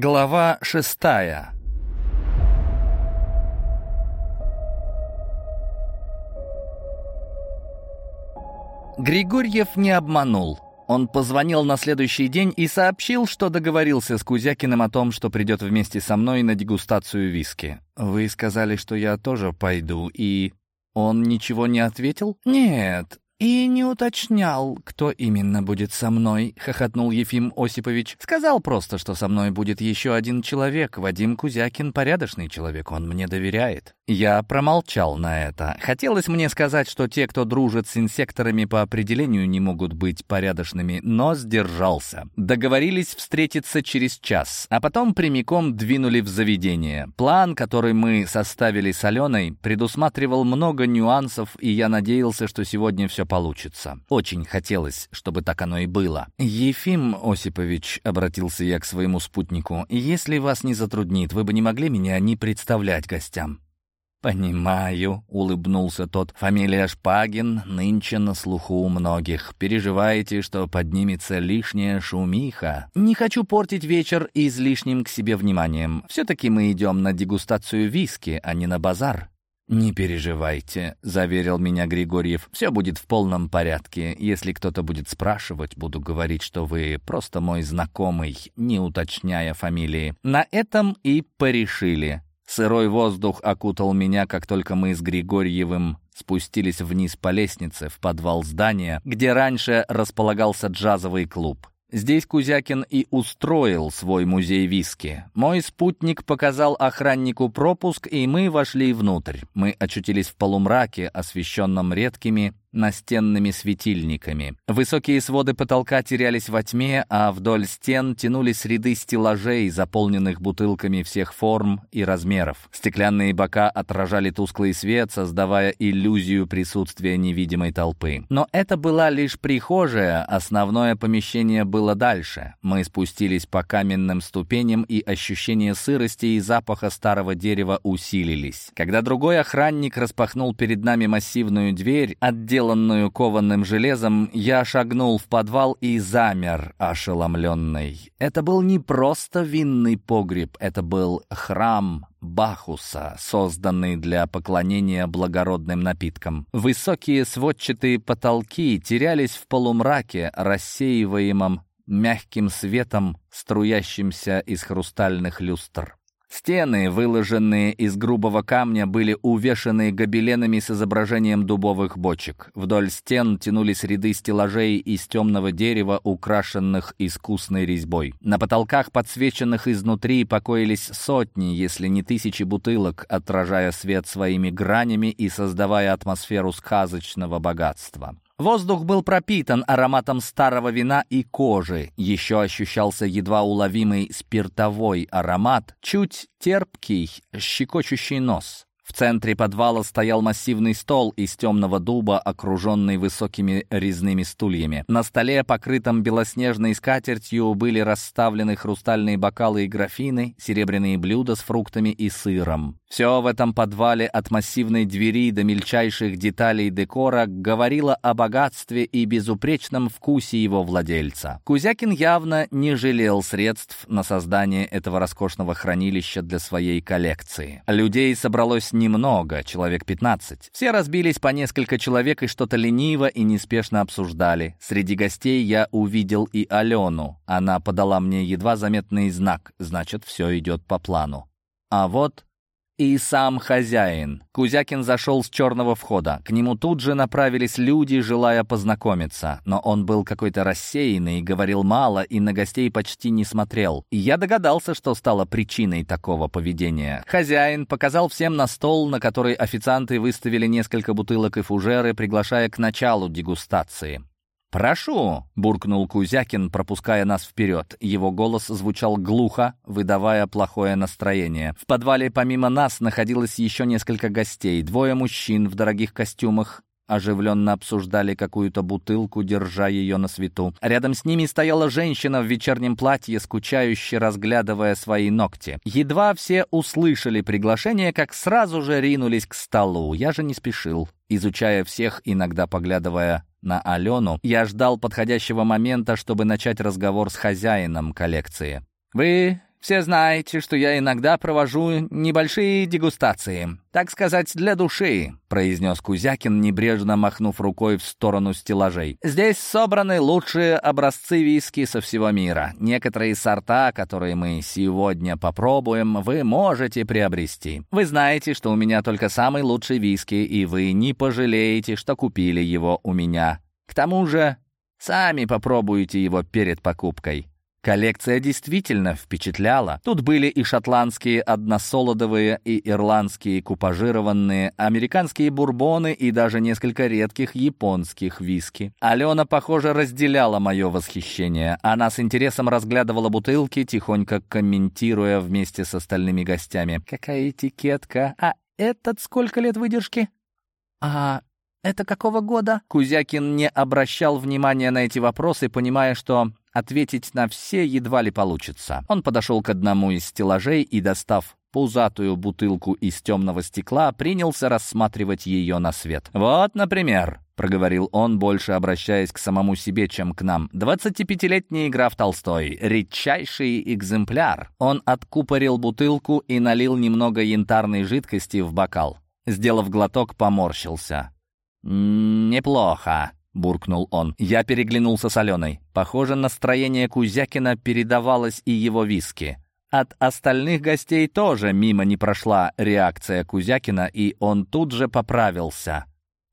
Глава шестая Григорьев не обманул. Он позвонил на следующий день и сообщил, что договорился с Кузякиным о том, что придет вместе со мной на дегустацию виски. «Вы сказали, что я тоже пойду, и...» Он ничего не ответил? «Нет, «И не уточнял, кто именно будет со мной», — хохотнул Ефим Осипович. «Сказал просто, что со мной будет еще один человек. Вадим Кузякин — порядочный человек, он мне доверяет». Я промолчал на это. Хотелось мне сказать, что те, кто дружит с инсекторами, по определению не могут быть порядочными, но сдержался. Договорились встретиться через час, а потом прямиком двинули в заведение. План, который мы составили с Аленой, предусматривал много нюансов, и я надеялся, что сегодня все получится. Очень хотелось, чтобы так оно и было. «Ефим Осипович», — обратился я к своему спутнику, — «если вас не затруднит, вы бы не могли меня не представлять гостям?» «Понимаю», — улыбнулся тот. «Фамилия Шпагин нынче на слуху у многих. Переживаете, что поднимется лишняя шумиха? Не хочу портить вечер излишним к себе вниманием. Все-таки мы идем на дегустацию виски, а не на базар». «Не переживайте», — заверил меня Григорьев. «Все будет в полном порядке. Если кто-то будет спрашивать, буду говорить, что вы просто мой знакомый, не уточняя фамилии». На этом и порешили. Сырой воздух окутал меня, как только мы с Григорьевым спустились вниз по лестнице в подвал здания, где раньше располагался джазовый клуб. Здесь Кузякин и устроил свой музей виски. Мой спутник показал охраннику пропуск, и мы вошли внутрь. Мы очутились в полумраке, освещенном редкими настенными светильниками. Высокие своды потолка терялись во тьме, а вдоль стен тянулись ряды стеллажей, заполненных бутылками всех форм и размеров. Стеклянные бока отражали тусклый свет, создавая иллюзию присутствия невидимой толпы. Но это была лишь прихожая, основное помещение было дальше. Мы спустились по каменным ступеням, и ощущение сырости и запаха старого дерева усилились. Когда другой охранник распахнул перед нами массивную дверь, отдел отделанную кованым железом, я шагнул в подвал и замер, ошеломленный. Это был не просто винный погреб, это был храм Бахуса, созданный для поклонения благородным напиткам. Высокие сводчатые потолки терялись в полумраке, рассеиваемом мягким светом, струящимся из хрустальных люстр. Стены, выложенные из грубого камня, были увешаны гобеленами с изображением дубовых бочек. Вдоль стен тянулись ряды стеллажей из темного дерева, украшенных искусной резьбой. На потолках, подсвеченных изнутри, покоились сотни, если не тысячи бутылок, отражая свет своими гранями и создавая атмосферу сказочного богатства. Воздух был пропитан ароматом старого вина и кожи. Еще ощущался едва уловимый спиртовой аромат, чуть терпкий, щекочущий нос. В центре подвала стоял массивный стол из темного дуба, окруженный высокими резными стульями. На столе, покрытом белоснежной скатертью, были расставлены хрустальные бокалы и графины, серебряные блюда с фруктами и сыром. Все в этом подвале от массивной двери до мельчайших деталей декора говорило о богатстве и безупречном вкусе его владельца. Кузякин явно не жалел средств на создание этого роскошного хранилища для своей коллекции. Людей собралось немного, человек 15. Все разбились по несколько человек и что-то лениво и неспешно обсуждали. Среди гостей я увидел и Алену. Она подала мне едва заметный знак, значит, все идет по плану. А вот и сам хозяин. Кузякин зашел с черного входа. К нему тут же направились люди, желая познакомиться. Но он был какой-то рассеянный, говорил мало и на гостей почти не смотрел. И я догадался, что стало причиной такого поведения. Хозяин показал всем на стол, на который официанты выставили несколько бутылок и фужеры, приглашая к началу дегустации. «Прошу!» — буркнул Кузякин, пропуская нас вперед. Его голос звучал глухо, выдавая плохое настроение. В подвале помимо нас находилось еще несколько гостей. Двое мужчин в дорогих костюмах оживленно обсуждали какую-то бутылку, держа ее на свету. Рядом с ними стояла женщина в вечернем платье, скучающе разглядывая свои ногти. Едва все услышали приглашение, как сразу же ринулись к столу. Я же не спешил, изучая всех, иногда поглядывая на Алену, я ждал подходящего момента, чтобы начать разговор с хозяином коллекции. «Вы Все знаете, что я иногда провожу небольшие дегустации. Так сказать, для души», — произнес Кузякин, небрежно махнув рукой в сторону стеллажей. «Здесь собраны лучшие образцы виски со всего мира. Некоторые сорта, которые мы сегодня попробуем, вы можете приобрести. Вы знаете, что у меня только самый лучший виски, и вы не пожалеете, что купили его у меня. К тому же, сами попробуйте его перед покупкой». Коллекция действительно впечатляла. Тут были и шотландские односолодовые, и ирландские купажированные, американские бурбоны и даже несколько редких японских виски. Алена, похоже, разделяла мое восхищение. Она с интересом разглядывала бутылки, тихонько комментируя вместе с остальными гостями. «Какая этикетка? А этот сколько лет выдержки?» «А это какого года?» Кузякин не обращал внимания на эти вопросы, понимая, что Ответить на все едва ли получится. Он подошел к одному из стеллажей и, достав пузатую бутылку из темного стекла, принялся рассматривать ее на свет. «Вот, например», — проговорил он, больше обращаясь к самому себе, чем к нам. «25-летний граф Толстой. Редчайший экземпляр». Он откупорил бутылку и налил немного янтарной жидкости в бокал. Сделав глоток, поморщился. «Неплохо», буркнул он. Я переглянулся с Аленой. Похоже, настроение Кузякина передавалось и его виски. От остальных гостей тоже мимо не прошла реакция Кузякина, и он тут же поправился.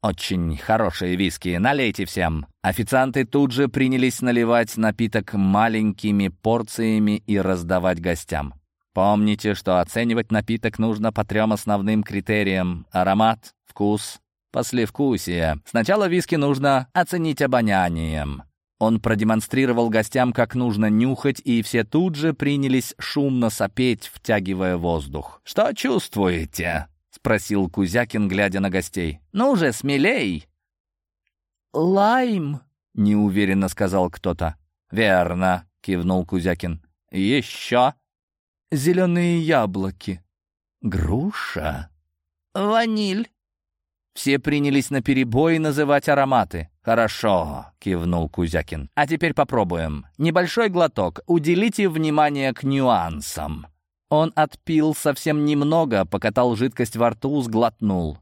«Очень хорошие виски, налейте всем». Официанты тут же принялись наливать напиток маленькими порциями и раздавать гостям. Помните, что оценивать напиток нужно по трем основным критериям — аромат, вкус послевкусие. Сначала виски нужно оценить обонянием. Он продемонстрировал гостям, как нужно нюхать, и все тут же принялись шумно сопеть, втягивая воздух. «Что чувствуете?» — спросил Кузякин, глядя на гостей. «Ну же, смелей!» «Лайм!» — неуверенно сказал кто-то. «Верно!» — кивнул Кузякин. «Еще?» «Зеленые яблоки». «Груша?» «Ваниль». Все принялись на перебой называть ароматы. «Хорошо», — кивнул Кузякин. «А теперь попробуем. Небольшой глоток. Уделите внимание к нюансам». Он отпил совсем немного, покатал жидкость во рту, сглотнул.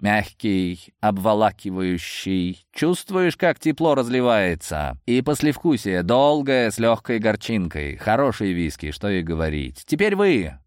Мягкий, обволакивающий. Чувствуешь, как тепло разливается. И послевкусие долгое, с легкой горчинкой. Хорошие виски, что и говорить. Теперь вы.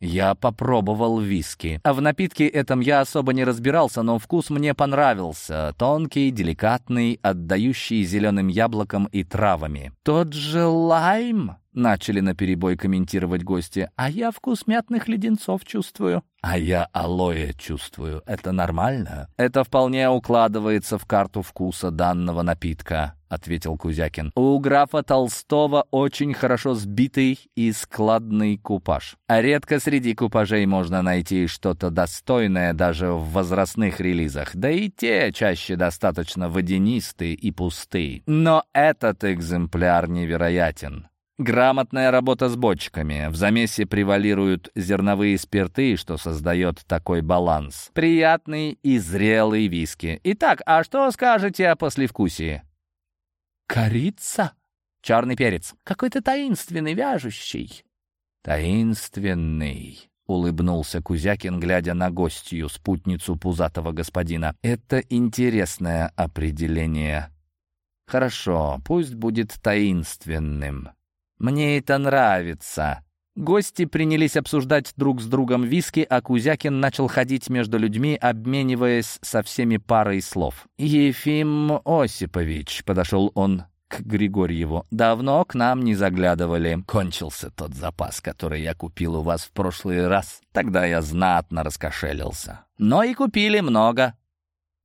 Я попробовал виски. А в напитке этом я особо не разбирался, но вкус мне понравился. Тонкий, деликатный, отдающий зеленым яблоком и травами. «Тот же лайм?» — начали наперебой комментировать гости. «А я вкус мятных леденцов чувствую». «А я алоэ чувствую. Это нормально?» «Это вполне укладывается в карту вкуса данного напитка», — ответил Кузякин. «У графа Толстого очень хорошо сбитый и складный купаж. А редко среди купажей можно найти что-то достойное даже в возрастных релизах. Да и те чаще достаточно водянистые и пустые. Но этот экземпляр невероятен. Грамотная работа с бочками. В замесе превалируют зерновые спирты, что создает такой баланс. Приятный и зрелый виски. Итак, а что скажете о послевкусии? Корица? Черный перец. Какой-то таинственный, вяжущий. Таинственный. — улыбнулся Кузякин, глядя на гостью, спутницу пузатого господина. «Это интересное определение. Хорошо, пусть будет таинственным. «Мне это нравится». Гости принялись обсуждать друг с другом виски, а Кузякин начал ходить между людьми, обмениваясь со всеми парой слов. «Ефим Осипович», — подошел он к Григорьеву, — «давно к нам не заглядывали. Кончился тот запас, который я купил у вас в прошлый раз. Тогда я знатно раскошелился. Но и купили много».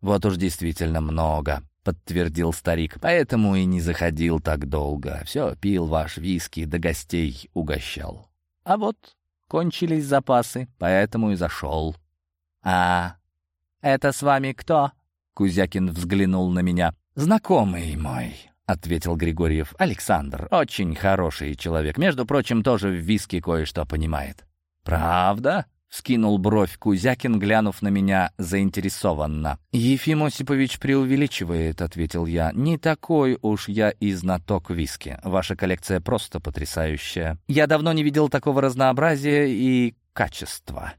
«Вот уж действительно много», — подтвердил старик. «Поэтому и не заходил так долго. Все пил ваш виски, до гостей угощал. А вот кончились запасы, поэтому и зашел». «А это с вами кто?» Кузякин взглянул на меня. «Знакомый мой», — ответил Григорьев. «Александр, очень хороший человек. Между прочим, тоже в виске кое-что понимает». «Правда?» — Скинул бровь Кузякин, глянув на меня заинтересованно. «Ефим Осипович преувеличивает», — ответил я. «Не такой уж я и знаток виски. Ваша коллекция просто потрясающая. Я давно не видел такого разнообразия и качества».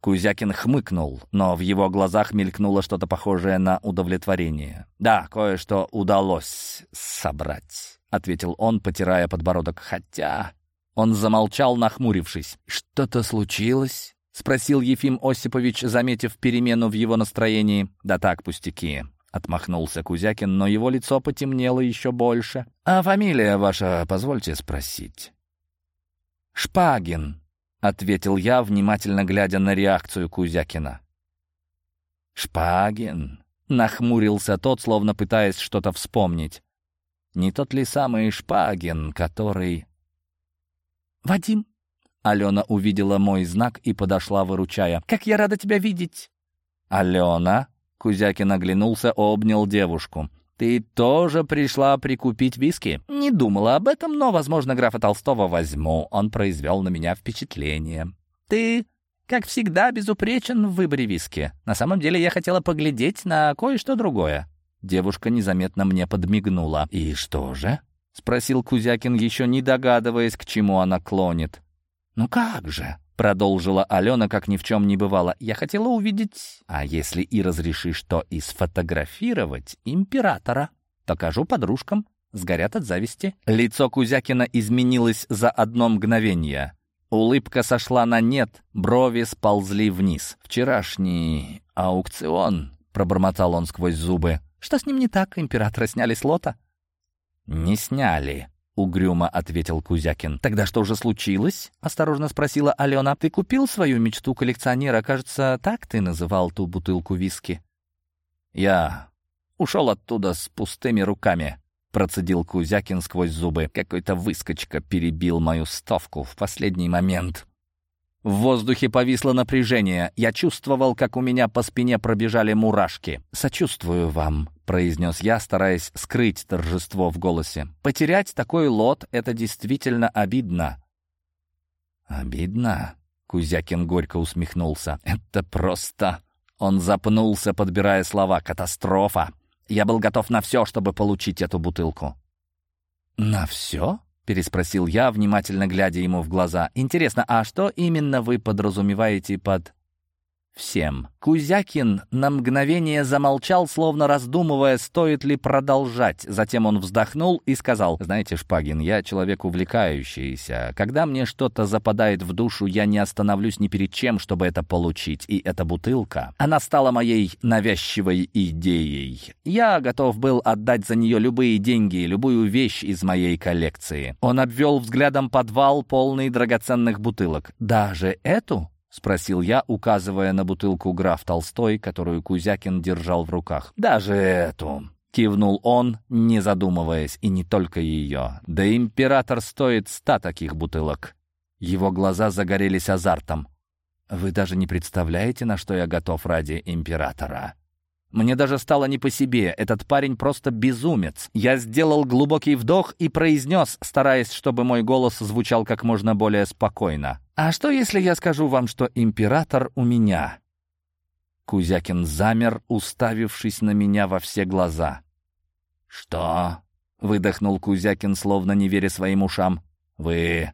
Кузякин хмыкнул, но в его глазах мелькнуло что-то похожее на удовлетворение. «Да, кое-что удалось собрать», — ответил он, потирая подбородок. «Хотя...» Он замолчал, нахмурившись. «Что-то случилось?» — спросил Ефим Осипович, заметив перемену в его настроении. «Да так, пустяки», — отмахнулся Кузякин, но его лицо потемнело еще больше. «А фамилия ваша, позвольте спросить?» «Шпагин», — ответил я, внимательно глядя на реакцию Кузякина. «Шпагин?» — нахмурился тот, словно пытаясь что-то вспомнить. «Не тот ли самый Шпагин, который...» «Вадим!» Алена увидела мой знак и подошла, выручая. «Как я рада тебя видеть!» «Алена!» Кузякин оглянулся, обнял девушку. «Ты тоже пришла прикупить виски?» «Не думала об этом, но, возможно, графа Толстого возьму. Он произвел на меня впечатление». «Ты, как всегда, безупречен в выборе виски. На самом деле я хотела поглядеть на кое-что другое». Девушка незаметно мне подмигнула. «И что же?» — спросил Кузякин, еще не догадываясь, к чему она клонит. «Ну как же?» — продолжила Алена, как ни в чем не бывало. «Я хотела увидеть, а если и разрешишь, то и сфотографировать императора. Покажу подружкам, сгорят от зависти». Лицо Кузякина изменилось за одно мгновение. Улыбка сошла на нет, брови сползли вниз. «Вчерашний аукцион», — пробормотал он сквозь зубы. «Что с ним не так? Императора сняли с лота?» «Не сняли», — угрюмо ответил Кузякин. «Тогда что же случилось?» — осторожно спросила Алена. «Ты купил свою мечту коллекционера? Кажется, так ты называл ту бутылку виски?» «Я ушел оттуда с пустыми руками», — процедил Кузякин сквозь зубы. «Какой-то выскочка перебил мою ставку в последний момент». В воздухе повисло напряжение. Я чувствовал, как у меня по спине пробежали мурашки. «Сочувствую вам», — произнес я, стараясь скрыть торжество в голосе. «Потерять такой лот — это действительно обидно». «Обидно?» — Кузякин горько усмехнулся. «Это просто...» Он запнулся, подбирая слова. «Катастрофа! Я был готов на все, чтобы получить эту бутылку». «На все?» — переспросил я, внимательно глядя ему в глаза. «Интересно, а что именно вы подразумеваете под всем. Кузякин на мгновение замолчал, словно раздумывая, стоит ли продолжать. Затем он вздохнул и сказал, «Знаете, Шпагин, я человек увлекающийся. Когда мне что-то западает в душу, я не остановлюсь ни перед чем, чтобы это получить. И эта бутылка, она стала моей навязчивой идеей. Я готов был отдать за нее любые деньги, любую вещь из моей коллекции». Он обвел взглядом подвал, полный драгоценных бутылок. «Даже эту?» — спросил я, указывая на бутылку граф Толстой, которую Кузякин держал в руках. «Даже эту!» — кивнул он, не задумываясь, и не только ее. «Да император стоит ста таких бутылок!» Его глаза загорелись азартом. «Вы даже не представляете, на что я готов ради императора!» Мне даже стало не по себе. Этот парень просто безумец. Я сделал глубокий вдох и произнес, стараясь, чтобы мой голос звучал как можно более спокойно. «А что, если я скажу вам, что император у меня?» Кузякин замер, уставившись на меня во все глаза. «Что?» — выдохнул Кузякин, словно не веря своим ушам. «Вы...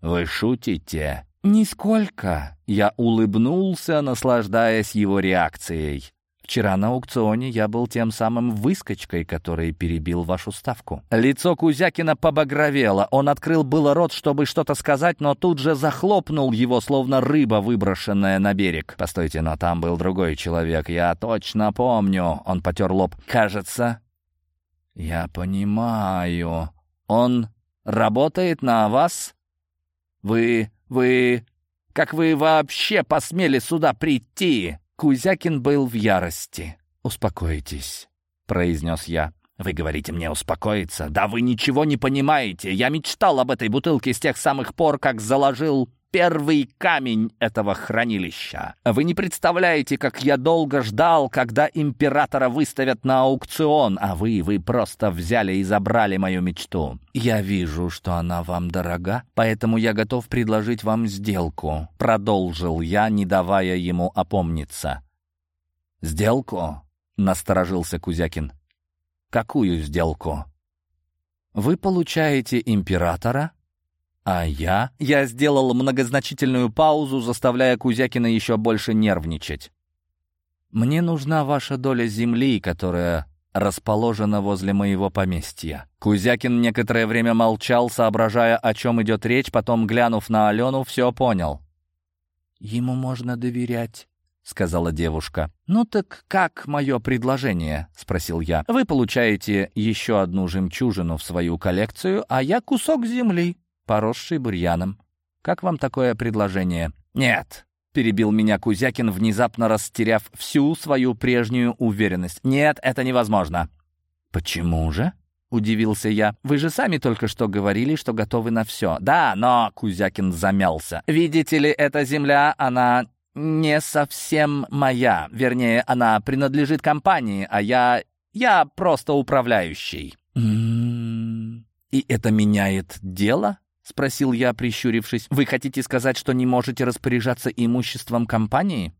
вы шутите?» «Нисколько!» Я улыбнулся, наслаждаясь его реакцией. Вчера на аукционе я был тем самым выскочкой, который перебил вашу ставку». Лицо Кузякина побагровело. Он открыл было рот, чтобы что-то сказать, но тут же захлопнул его, словно рыба, выброшенная на берег. «Постойте, но там был другой человек, я точно помню». Он потер лоб. «Кажется...» «Я понимаю. Он работает на вас? Вы... вы... Как вы вообще посмели сюда прийти?» Кузякин был в ярости. «Успокойтесь», — произнес я. «Вы говорите мне успокоиться? Да вы ничего не понимаете. Я мечтал об этой бутылке с тех самых пор, как заложил первый камень этого хранилища. Вы не представляете, как я долго ждал, когда императора выставят на аукцион, а вы, вы просто взяли и забрали мою мечту. Я вижу, что она вам дорога, поэтому я готов предложить вам сделку. Продолжил я, не давая ему опомниться. «Сделку?» — насторожился Кузякин. «Какую сделку?» «Вы получаете императора, а я? Я сделал многозначительную паузу, заставляя Кузякина еще больше нервничать. Мне нужна ваша доля земли, которая расположена возле моего поместья. Кузякин некоторое время молчал, соображая, о чем идет речь, потом, глянув на Алену, все понял. «Ему можно доверять», — сказала девушка. «Ну так как мое предложение?» — спросил я. «Вы получаете еще одну жемчужину в свою коллекцию, а я кусок земли поросший бурьяном. Как вам такое предложение?» «Нет», — перебил меня Кузякин, внезапно растеряв всю свою прежнюю уверенность. «Нет, это невозможно». «Почему же?» — удивился я. «Вы же сами только что говорили, что готовы на все». «Да, но...» — Кузякин замялся. «Видите ли, эта земля, она не совсем моя. Вернее, она принадлежит компании, а я... я просто управляющий». «М-м-м... И это меняет дело?» — спросил я, прищурившись. «Вы хотите сказать, что не можете распоряжаться имуществом компании?»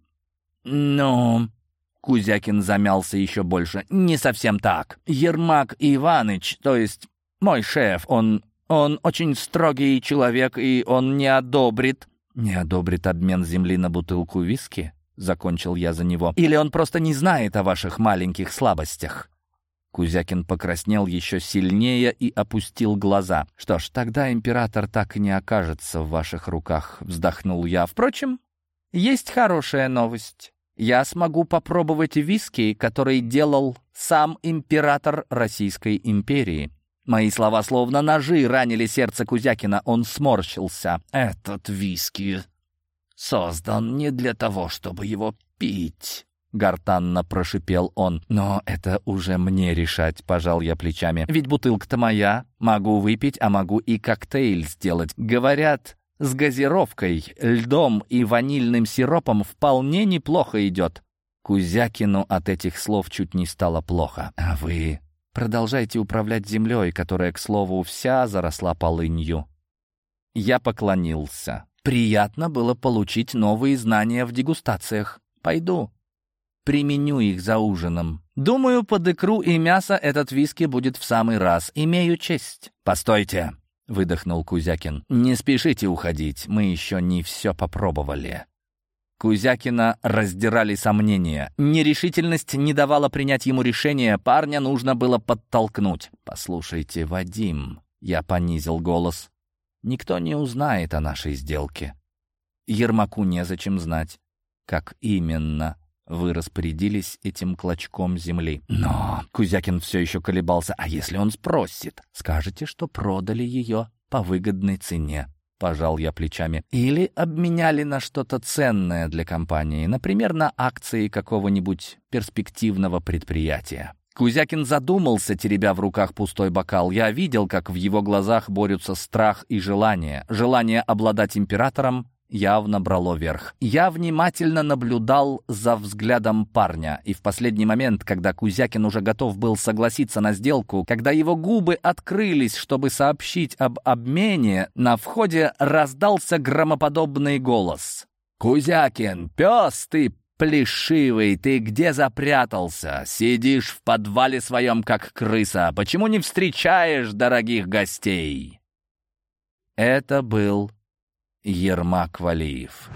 «Ну...» — Кузякин замялся еще больше. «Не совсем так. Ермак Иваныч, то есть мой шеф, он... он очень строгий человек, и он не одобрит...» «Не одобрит обмен земли на бутылку виски?» — закончил я за него. «Или он просто не знает о ваших маленьких слабостях?» Кузякин покраснел еще сильнее и опустил глаза. «Что ж, тогда император так и не окажется в ваших руках», — вздохнул я. «Впрочем, есть хорошая новость. Я смогу попробовать виски, который делал сам император Российской империи». Мои слова словно ножи ранили сердце Кузякина. Он сморщился. «Этот виски создан не для того, чтобы его пить». Гортанно прошипел он. «Но это уже мне решать», — пожал я плечами. «Ведь бутылка-то моя. Могу выпить, а могу и коктейль сделать. Говорят, с газировкой, льдом и ванильным сиропом вполне неплохо идет». Кузякину от этих слов чуть не стало плохо. «А вы продолжайте управлять землей, которая, к слову, вся заросла полынью». Я поклонился. Приятно было получить новые знания в дегустациях. Пойду применю их за ужином. Думаю, под икру и мясо этот виски будет в самый раз. Имею честь. Постойте, выдохнул Кузякин. Не спешите уходить, мы еще не все попробовали. Кузякина раздирали сомнения. Нерешительность не давала принять ему решение, парня нужно было подтолкнуть. «Послушайте, Вадим», — я понизил голос, — «никто не узнает о нашей сделке. Ермаку незачем знать, как именно вы распорядились этим клочком земли. Но Кузякин все еще колебался. А если он спросит? Скажете, что продали ее по выгодной цене. Пожал я плечами. Или обменяли на что-то ценное для компании, например, на акции какого-нибудь перспективного предприятия. Кузякин задумался, теребя в руках пустой бокал. Я видел, как в его глазах борются страх и желание. Желание обладать императором явно брало верх. Я внимательно наблюдал за взглядом парня, и в последний момент, когда Кузякин уже готов был согласиться на сделку, когда его губы открылись, чтобы сообщить об обмене, на входе раздался громоподобный голос. «Кузякин, пес ты плешивый, ты где запрятался? Сидишь в подвале своем, как крыса. Почему не встречаешь дорогих гостей?» Это был Ермак Валиев.